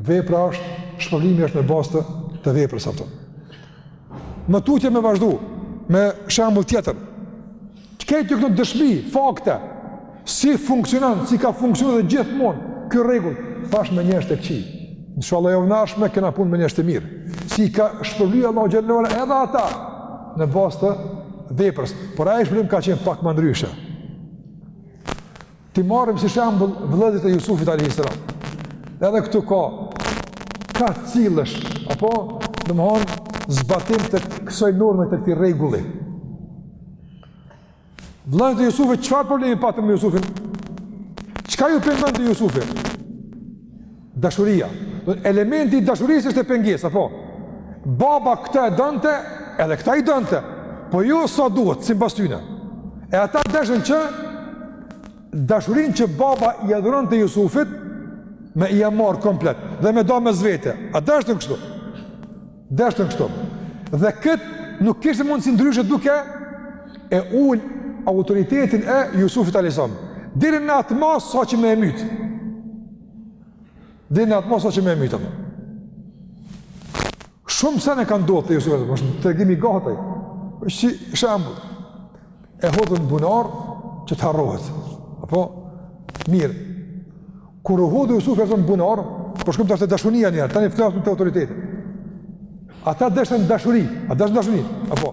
Vepra është, shpërblimi është në bazë të, të veprës, apo. Më tutje me vazhdu, me shembull tjetër. Krejt këto dëshmi, fakte, si funksionon, si ka funksionu edhe gjithmonë ky rregull, thash me njerëz të këqij. Inshalla javën e ardhshme kena punë me njerëz të mirë. Si i ka shpërbly Allahu xhele ue ala edhe ata, në bazë të veprës. Por ai shpërblim ka qenë pak më ndryshe. T'i marrim si shembull vëllezërit e Jusufit alejhis selam. Edhe këtu ka ka cilësh, apo domethonë zbatim të kësaj norme të këtij rregulli. Vëllezërit e Jusufit çfarë problemi patën me Jusufin? Çka ju pengon te Jusufi? Dashuria. Elementi i dashurisë është pengesa, po. Baba këtë e donte, edhe këta i donte, po jo sa duhet, simbas tyne. E ata deshën që dashurinë që baba ia dhuronte Jusufit, me ia marr komplet, dhe me da mes vete. A deshën kështu? Deshën kështu. Dhe këtë nuk kishte mundësi ndryshe duke e ul autoritetin e Jusufit alejhis selam. Deri në atë masë, saqë me e myt. Deri në atë masë që me e myt. Shumë sene kanë ndodh te Jusufi, është tregimi i gatë, si shembull, e hodhën n'bunar që të harrohet. Apo, mirë, kur u hodh Jusufi n'bunar, po shkojmë tash te dashunia njëherë, tani flasim te autoriteti. Ata deshën dashuri, a deshën dashuri, apo,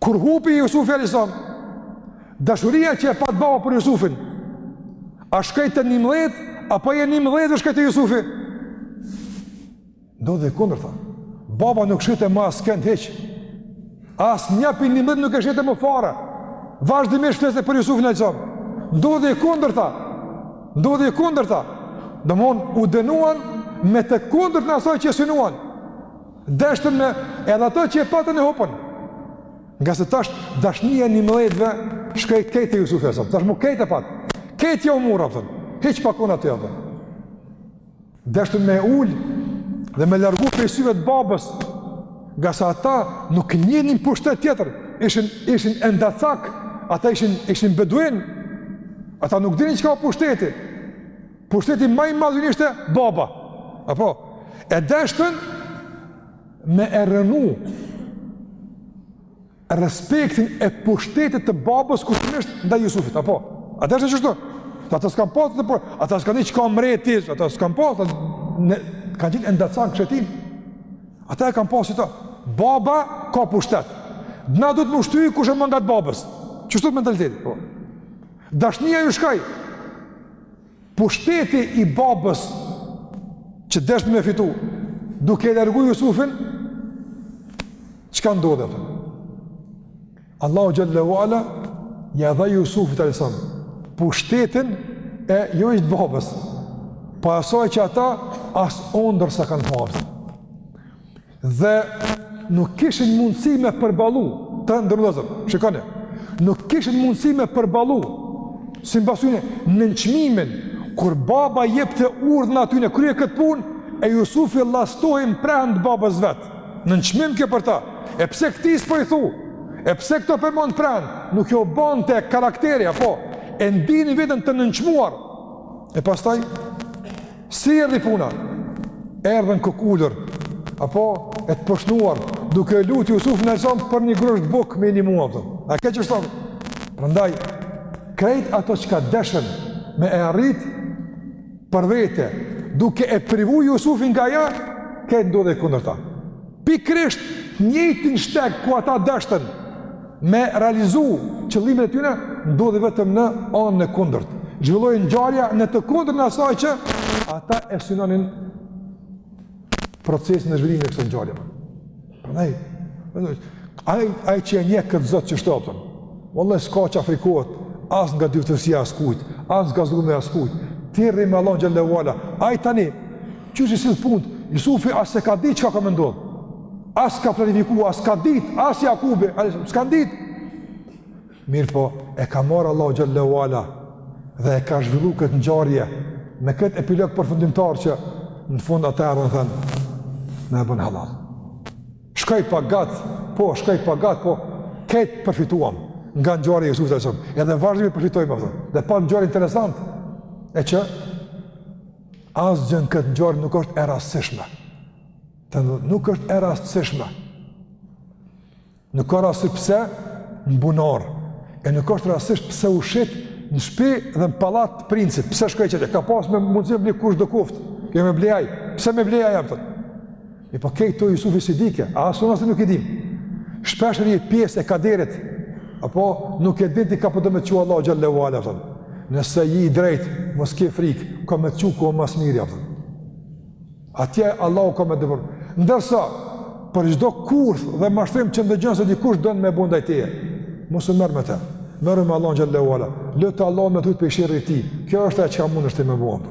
Kur hupi Jusufi alejhi selam, dashuria që e pat baba për Jusufin, a shkoi te njëmdhetë, apo e njëmdhetëve shkoi te Jusufi? Ndodhi e kundërta. Baba nuk shihte ma askënd hiç. Asnjë prej njëmdhetë nuk e shihte më fare. Vazhdimisht kajte për Jusufin alejhi selam. Ndodhi e kundërta. Ndodhi e kundërta. Domethonë, u dënuan me të kundërtën e asaj që e synuan. Deshtën me, edhe ato që e patën e hupën. Ngase tash dashnia e njëmdhetëve shkoi kejt te Jusufi alejhi selam. Tash mo kejt e pat. Kejt jau mur, a kupton. Hiç pa konë aty, a kupton. Deshtën me ul edhe me largu prej syve të babës. Ngase ata nuk njihnin pushtet tjetër. Ishin, ishin endacakë. Ata ishin, ishin beduinë. Ata nuk dinin çka â pushteti. Pushteti ma i madh ishte baba. Apo e deshtën me e rrënu respektin e pushtetit të babës kushtimisht ndaj Jusufit, apo? A është qështu? Ata s'kanë pasë të përë, ata s'kanë ditë çka â mreti, ata s'kanë pasë, kanë qenë endacakë kështetin. Ata e kanë pasë qito, baba ka pushtet. Na duhet me u shty kush ma ngat babës. Qështu mentaliteti, po? Dashnia ju shkoi, Pushteti i babës që deshtën me fitu, duke e largu Jusufin, çka ndodhi? Allahu xhel-le ve ala ia dha Jusufit alejhi selam, pushtetin e jo veç të babës, po asaj që ata as ondërr s'e kanë parë. Dhe nuk kishin mundësi me përballu, të nderuar vëllezër. Shikoni, nuk kishin mundësi me përballu simbas tyne nënçmimin kur baba jepte urdhna atyne, kryeje këtë punë, e Jusufi llastohej n'prehën të babës vetë. Nënçmim ke për ta. E pse këtij s'po i thu? E pse këto po e mon prehën? Nuk jau bante karakteri, apo? E ndinin veten të nënçmuar. E pastaj, Si erdhi puna? Erdhën kokulur, apo e të poshtnuar, duke e lutë Jusufin alejhi selam për një grusht bukë me i nimu, a kupton. A ke qështu? Prandaj, krejt ato çka deshën me e arrit për vete, duke e privu Jusufin nga ajo, kejt ndodhi e kundërta. pikërisht njëjtin shteg ku ata deshtën me realizu qëllimet e tyre, ndodhi vetëm në anën e kundërt. U zhvillu ngjarja në të kundërtën e asaj që ata e synonin procesin e zhvillimit të kësaj ngjarje. Prandaj, prandaj ai ai që e njeh këtë Zot qështu, a kupton. Vallahi s'ka çka frikohet as nga dyfytyrësia e askujt, as nga zullumi i askujt. Ti rri me Allahun xhel-le ve ala. Ai tani Qysh i sill punët, Jusufi as s'e ka ditë çka ka me ndodhë. As ka planifiku, as ka ditë, as Jakubi, as s'ka ditë. Mirëpo, e ka marrë Allahu xhallahu ala dhe e ka zhvillu këtë ngjarje me këtë epilog përfundimtar që në fund ata erdhën thënë na e bën hallall. Shkoi pak gat, po, shkoi pak gat, po, krejt përfituam nga ngjarja e Jusufit alayhis salam. Edhe vazhdimisht përfitojmë atë. Dhe pak ngjarje interesante e që Asgjë në këtë ngjarje nuk është e rastësishme. Të ndodhë, nuk është e rastësishme. Nuk ka rastësi pse në bunar. E nuk është rastësishme pse u shit në shpi dhe në pallat të princit. Pse shkoi qatje? Ka pas mundësi me ble kushdo koftë. Jo me ble ai. Pse me ble ai e pëtët? Mirëpo krejt këto Jusufi s'i dike, a as unë as nuk i dim. Se pse është një pjesë e kaderit, apo nuk e din ti ka për, do, po me të çu Allahu xhallahu ala, thëmë. Nëse je i drejtë, mos ke frikë, ka me të çu ku o ma s'miri, ja, thëmë. Atje Allahu ka me të shpërbly. Ndërsa, për çdo kurth dhe mashtrim që ndëgjon se dikush don me bo ndaj teje, mos u merr me te. Merru me Allahun xhallahu ala. Lute Allahun me të rujtë prej sherrit të tij. Kjo është ajo çka mundesh ti me bunda.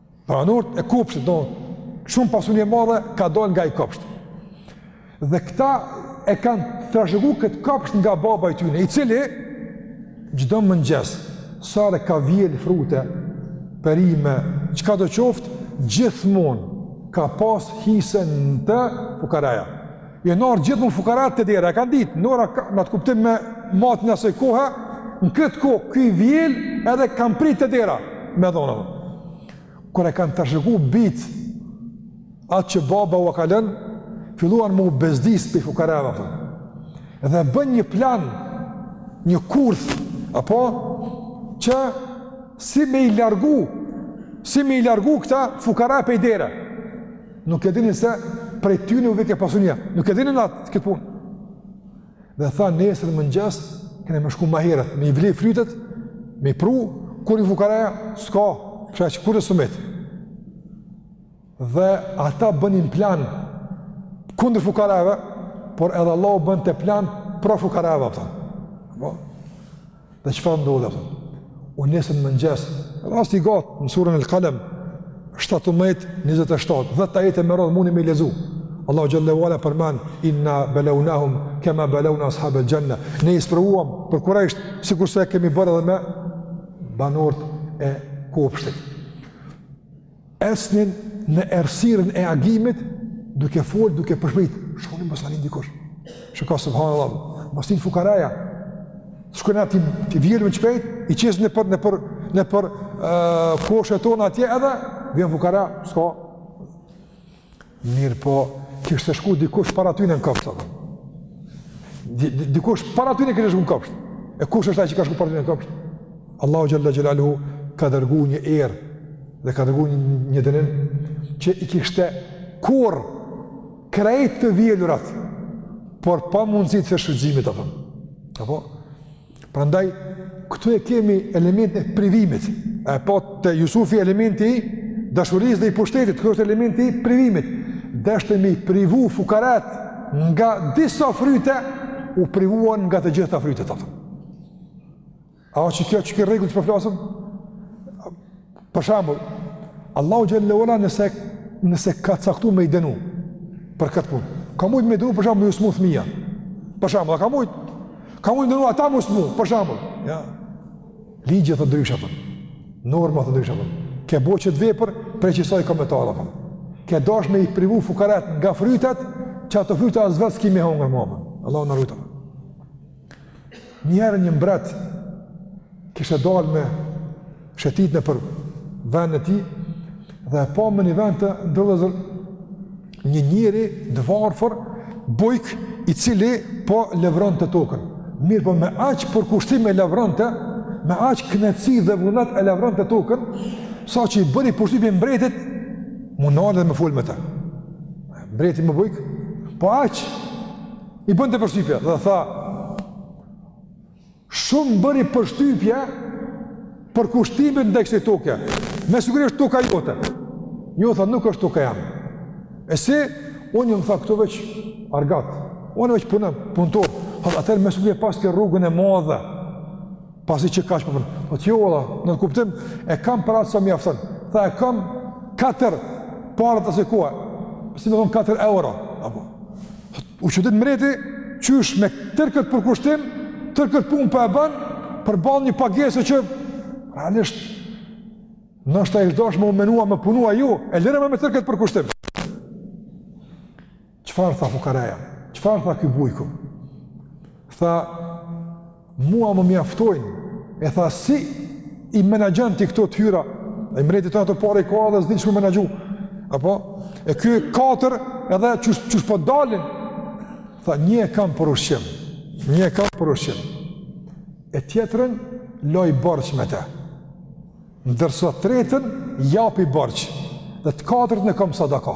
Banorët e kopshtit, do, shumë pasuni e madhe ka dalë nga ai kopsht. Dhe këta e kanë trashëgu këtë kopsht nga baba i tyne, i cili çdo mëngjes, sa herë ka vjelë frute, perime, çkado qoftë, gjithmon ka pas hisen në të fukaraja. Janë ardhë gjithmonë fukaratë te dera, e kanë ditë, n'ora, në atë kuptim me matë në asoj kohë, në këtë kohë, ky vjel edhe kanë pritë te dera, me dhona. Kur e kanë trashëgu bijtë, atë që baba ua ka lënë, filluan me u bezdisë prej fukarave, dhe bënë një plan, një kurth, apo, që si me i largu, si me i largu këta fukara prej dere. Nuk e dinin se prej tyne u vike pasunia. Nuk e dinin ata këtë punë. Dhe tha nesër në mëngjes, kemi me shku ma herët, me i vjelë frytet, me i pru, kur vin fukaraja, s'ka, kësha që kur e sumit. Dhe ata bënin plan kundër fukarajeve, por edhe Allahu bënte plan pro fukarajeve. Po. Dhe çfarë ndodhi? Atë të nesërmen në mëngjes, rasti i gatë në surën Al-Qalam 17:27, 10 ajete me radhë mundni me lexu. Allahu xhallahu ala përmend inna balawnahum kama balawna ashab al-janna. Ne i sprovuam për kurejshët sikurse e kemi bërë edhe me banorët e kopshtit. Ecnin në errësirën e agimit duke fol duke pëshpërit, shuni mos na nin dikush. Shiko subhanallah, mos nin fukaraja. Shkojna t'i vjelim shpejt, i qes nëpër nëpër nëpër uh, koshet tona atje edhe vjen fukara, s'ka. Mirpo, kishte shku dikush para tyne n'kopsht. Dikush para tyne kishte shku në kopsht. E kush është ai që ka shku para tyne n'kopsht? Allahu xhel-le xhelaluhu ka dërgu një erë dhe ka dërgu një dënim që i kishte korr krejt të vjelurat, por pa mundësi të shfrytëzimit apo. Apo Prandaj këtu e kemi elementin e privimit. E po te Jusufi elementi i dashurisë dhe i pushtetit, këtu është elementi i privimit. Deshtën me i privu fukarat nga disa fryte, u privuan nga të gjitha frytet ato. A o qikjo qikjo rregull që po flasim? Për shembull, Allahu xhel-le ve ala nëse nëse ka caktu me i dënu për këtë punë. Ka mujt me i dënu për shembull ju smu fëmija. Për shembull, ka mujt ka mujt dënu ata m'u smu, për shembull. Ja. Ligje të ndryshme apo. Norma të ndryshme apo. Ke bo qët vepër prej qësoj kom me t'ra apo. Ke dash me i privu fukarat nga frytet, qato fryta as vetë s'ki me hongër më. Allahu na rujt. Njëherë një mbret kishte dalë me shetit nëpër vendin e tij dhe e pa në një vend të ndërlezër një njeri të varfër bujk i cili po lëvronte tokën. Mirëpo me aq përkushtim e lëvronte, me aq kënaqësi dhe vullnet e lëvronte tokën, saqë i bëri përshtypje mbretit, m'u nalë dhe me fol me ta. Mbreti me bujk, po aq I bënte përshtypje dhe tha, shumë m'bëri përshtypje përkushtimi ndaj kësaj toke. Me siguri është toka jote. Jo, tha, nuk është toka jem. E si, unë jom tha këtu veç argat. Unë veç punëm, punëtor. Tha, atëherë me siguri paske rrogën e madhe. Pasi që kaq punon. Po tha jo valla, në kuptim e kam paret sa m'mjafton. Tha e kam katër pare t'asaj kohe. Si me thon katër euro apo. U çudit mbreti qysh me tërë këtë përkushtim, tërë këtë punë pa po e bën përballë një pagese që realisht ndoshta ish dashtë me u menu a me punu a jo, e lëre më me tërë këtë përkushtim. Çfarë tha fukareja? Çfarë tha ky bujku? Tha, mua më mjaftojnë, e tha, si i menagjon ti këto të hyra, ai mreti tan ato pare i ka dhe s'di qysh me menagju, apo, e ky e katër edhe qysh, qysh po dalin, tha, një e kam për ushqim, një e kam për ushqim, e tjetërën, laj borxh me te, ndërsa tretën, e japi borxh, dhe të katërtën e kam sadaka,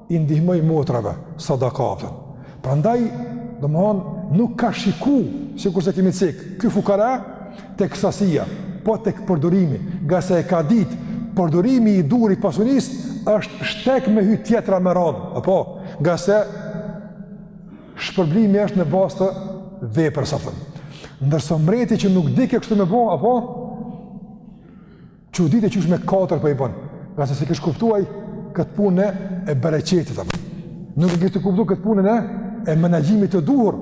i ndihmoj motrave sadaka apo. Prandaj, domethon nuk ka shiku, sikurse kemi cek, ky fukara tek sasia, po tek përdorimi, ngase e ka ditë përdorimi i duhur i pasurisë është shteg me hy tjetra me radhë, apo ngase shpërblimi është në bazë të veprës apo. Ndërsa mreti që nuk dike kështu me bo, apo Çuditej qysh me katër po i bën. Ngase s'e kish kuptu ai këtë punën e bereqetit apo. Nuk e kish kuptuar këtë punën e e menaxhimit të duhur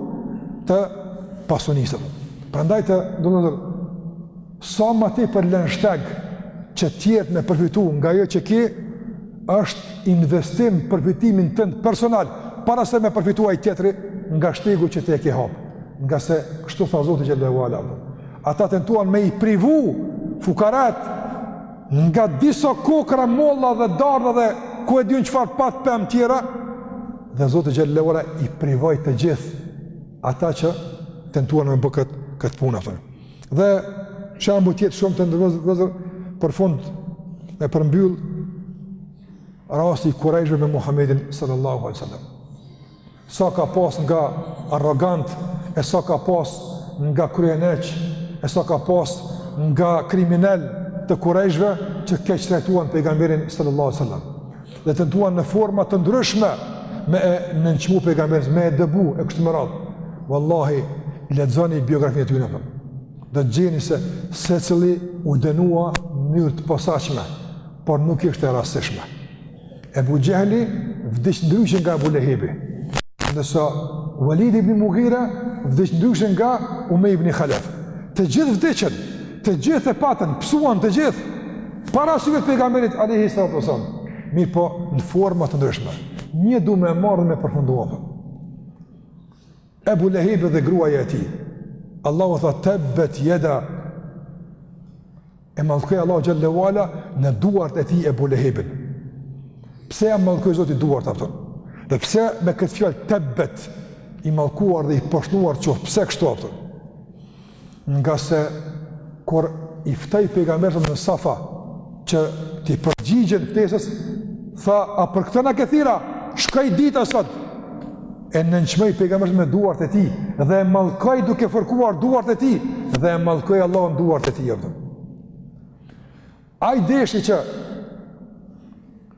të pasurisë. Prandaj të domethënë sa ma tepër lën shteg që të tjerë me përfitu nga ajo që ke është investim për fitimin tënd personal para se me përfitu ai tjetri nga shtegu që ti e ke hap. Ngase kështu tha Zoti xhel-le ue ala. Ata tentuan me i privu fukarat nga disa kokrra molla dhe dardha dhe ku e di un çfarë pat pemë tjera dhe Zoti xhel-le ue ala i privoi të gjithë ata që tentuan me bë kët kët punë atë. Dhe shembull tjetër shumë të nderuar për fund e përmbyll rasti i kurejshve me Muhammedin sallallahu alaihi wasallam. Sa ka pas nga arrogant, e sa ka pas nga kryeneq, e sa ka pas nga kriminel të kurejshve që keqtrajtuan pejgamberin sallallahu alaihi wasallam. Dhe tentuan në forma të ndryshme me e nënçmu pejgamberin, me e dëbu e kështu me radhë. Wallahi, lexoni biografinë e tyre. Do të gjeni se secili u dënua në mënyrë të posaçme, por nuk ishte e rastishme. Ebu Xhehli vdiq ndryshe nga Ebu Lehebi, ndërsa Walid ibn Mughira vdiq ndryshe nga Umej ibn Khalef. Të gjithë vdiqën, të gjithë e patën, pësuan të gjithë, para syve të pejgamberit alejhi salatu selam, mirëpo në forma të ndryshme. Një du me e marrë dhe me përfundu, apo. Ebu Lehebi dhe gruaja e tij. Allahu tha tebbet jeda e mallkoi Allahu xhel-le ue ala në duart e tij Ebu Lehebin. Pse ia mallkoi Zoti duart apo? Dhe pse me këtë fjalë tebbet i mallkuar dhe i poshtuar qoftë, pse kështu apo? Ngase kur i ftoi pejgamberi në Safa që t'i përgjigjen ftesës, tha a për këtë na ke thirr? Shkoi dita sot. E nënçmoi pejgamberin me duart e tij dhe e mallkoi duke fërkuar duart e tij dhe e mallkoi Allahu duart e tij. Ai deshi që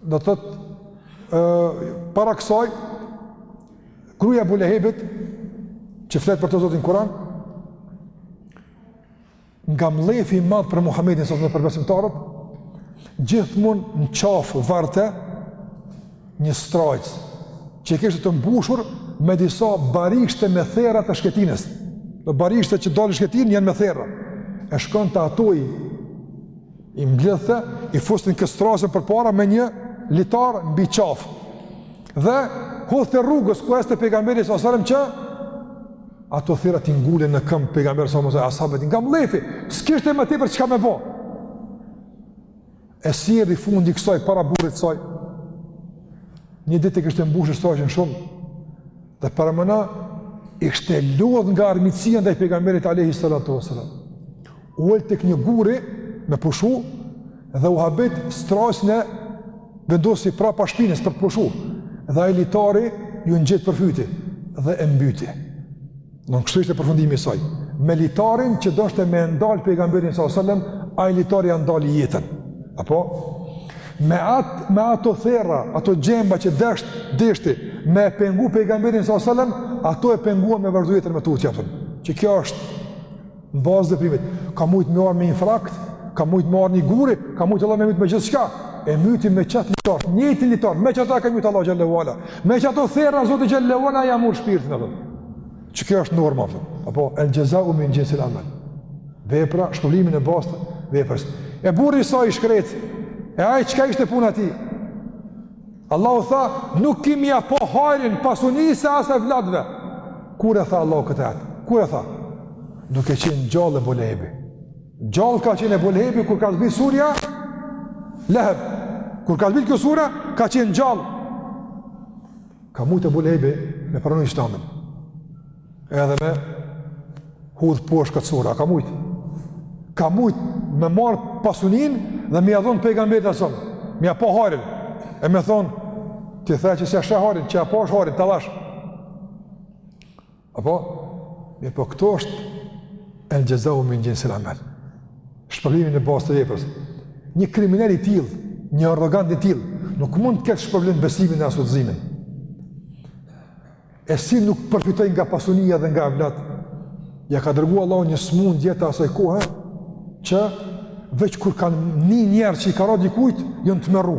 Do të thotë, para kësaj, gruja e Ebu Lehebit, që flet për të Zoti n'Kuran, nga mllefi i madh për Muhammedin s.a.s. e për besimtarët, gjithmonë në qafë varte një strajcë, që e kishte të mbushur me disa barishte me therrat e shkretinës. Do barishte që dalin n'shkretinë, janë me therra. E shkonte ato, I mblidhte, i fuste n'këtë strajcën përpara me një litar mbi qafë. Dhe hudhte rrugës ku ecte pejgamberi s.a.s. që ato therra t'i ngulen në këmë pejgamberit s.a.s. e nga mllefi, s'kishte më tepër çka me bo. E si erdhi fundi i kësaj para burrit saj, një ditë e kishte mbushë strajcën shumë, Dhe paramëno ishte lodh nga armiqësia ndaj pejgamberit alayhi salatu wasalam. U ul tek një guri me pushu dhe u habit, strajcën e vendosi prapa shpinës për të pushu. Dhe ai litari iu ngjit për fyti dhe e mbyti. Kështu ishte përfundimi i saj. Me litarin që donte me e ndal pejgamberin sallallahu alajhi wasallam, ai litar ia ndali jetën. Apo Me atë, me ato therra, ato gjemba që desht, deshti, me e pengu pejgamberin s.a.s. Ato e penguan me vazhdu jetën më tutje, a kupton. Që kjo është në bazë të veprimit. Ka mujtë me ra me infrakt, ka mujtë me ra një guri, ka mujtë Allahu me myt me gjithçka. E myti me qat litar, njëjtin litar, me qata e ka myt Allahu Xhelle ue ala. Me qato therra, Zoti Xhelle ue ala ia mur shpirtin, a kupton. Që kjo është norma, a kupton. Apo, el xhezau min xhinsil amel. Vepra, shpërblimi në bazë t'veprës. E burri i saj i shkret, e ai çka ishte puna e tij? Allahu tha, nuk ki me ia pa hajrin pasunisë as evladve. Kur e tha Allahu këtë atë? Kur e tha? Duke qenë gjallë Ebu Lehebi. Gjallë ka qenë Ebu Lehebi kur ka zbrit surja Leheb. Kur ka zbrit kjo surja, ka qenë gjallë. Ka mujtë Ebu Lehebi me pranu islamin. Edhe me hudhë poshtë këtë sure, ka mujtë. Ka mujtë me marrë pasunin dhe me ia dhon pejgamberit s.a.s. Me ia pa hajrin. E me thonë, ti the që s'ia sheh hajrin, qe ia pashë hajrin, ta dhashë. Apo, mirëpo këto është el xhezau min xhinsil amel. Shpërblimi në bazë të veprës. Një kriminel i tillë, një arrogant i tillë, nuk mund të ketë shpërblim besimin e as udhëzimin. E si nuk përfitoi nga pasunia dhe nga evladët, ja ka dërgu Allahu një smundje të asaj kohë, që veç kur kanë ni njerëzit që i ka ra dikujt, janë tmerru.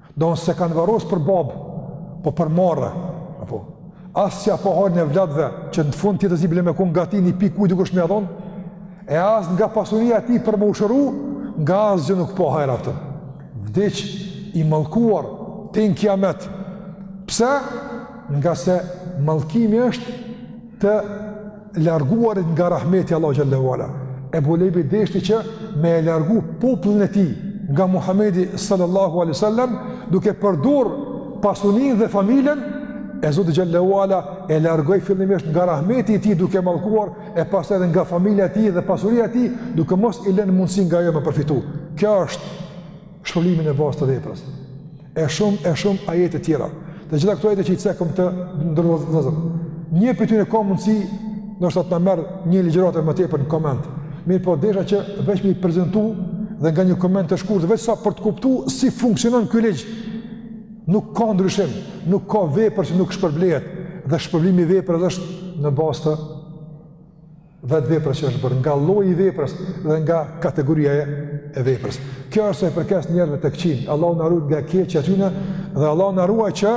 Do as s'e kanë varros për babë, po për marrë, apo, as s'ja pa hajrin evladëve, që në fund të jetës bile me kon gati një pikë uj dikush me ja dhonë, e as nga pasunia e tij për me u shëru, nga asgjë nuk pa hajr aktë. Vdiq i mallkuar, deri në kijamet. Pse? Ngase mallkimi është të larguarit nga rahmeti i Allahut xhelle ue ala. Ebu Lehebi deshti që me e largu popullin e tij nga Muhamedi sallallahu alaihi wasallam duke përdor pasuninë dhe familjen e Zoti xhelle ue ala e largoi fillimisht nga rahmeti i tij duke e mallkuar e pastaj edhe nga familja e tij dhe pasuria e tij duke mos i lënë mundësi nga ajo me përfitu. Ky është shpërblimi në bazë të veprës. E shumë e shumë ajete të tjera. Të gjitha këto ajete që i cekëm të nderuar vëllezër. Një prej tyre ka mundësi ndoshta të na merr një ligjëratë më tepër në koment. Mirëpo desha që veç me i prezantu dhe nga një koment të shkurtë veç sa për të kuptu si funksionon ky ligj. Nuk ka ndryshim, nuk ka vepër që nuk shpërblehet dhe shpërblimi i veprës është në bazë të vetë veprës që është bërë, nga lloji i veprës dhe nga kategoria e veprës. Kjo është sa i përket njerëzve të këqij. Allahu na ruajt nga e keqja e tyre dhe Allahu na ruajt që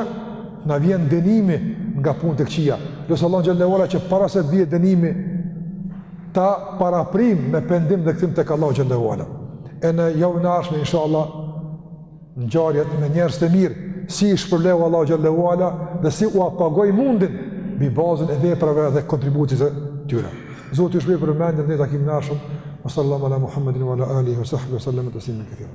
na vjen dënimi nga punët e këqija. Lus Allahun xhelle ue ala që para se të vijë dënimi ta paraprim me pendim dhe kthim tek Allahu xhelle ue ala. E në javën e ardhshme inshallah ngjarjet me njerëzit e mirë, si i shpërbleu Allahu xhelle ue ala dhe si ua pagoi mundin mbi bazën e veprave dhe kontributit të tyre. Zoti ju shpërbleftë për vëmendjen deri në takimin e ardhshëm. Sallallahu ala Muhammedin wa ala alihi wa sahbihi sallam tasliman kathira.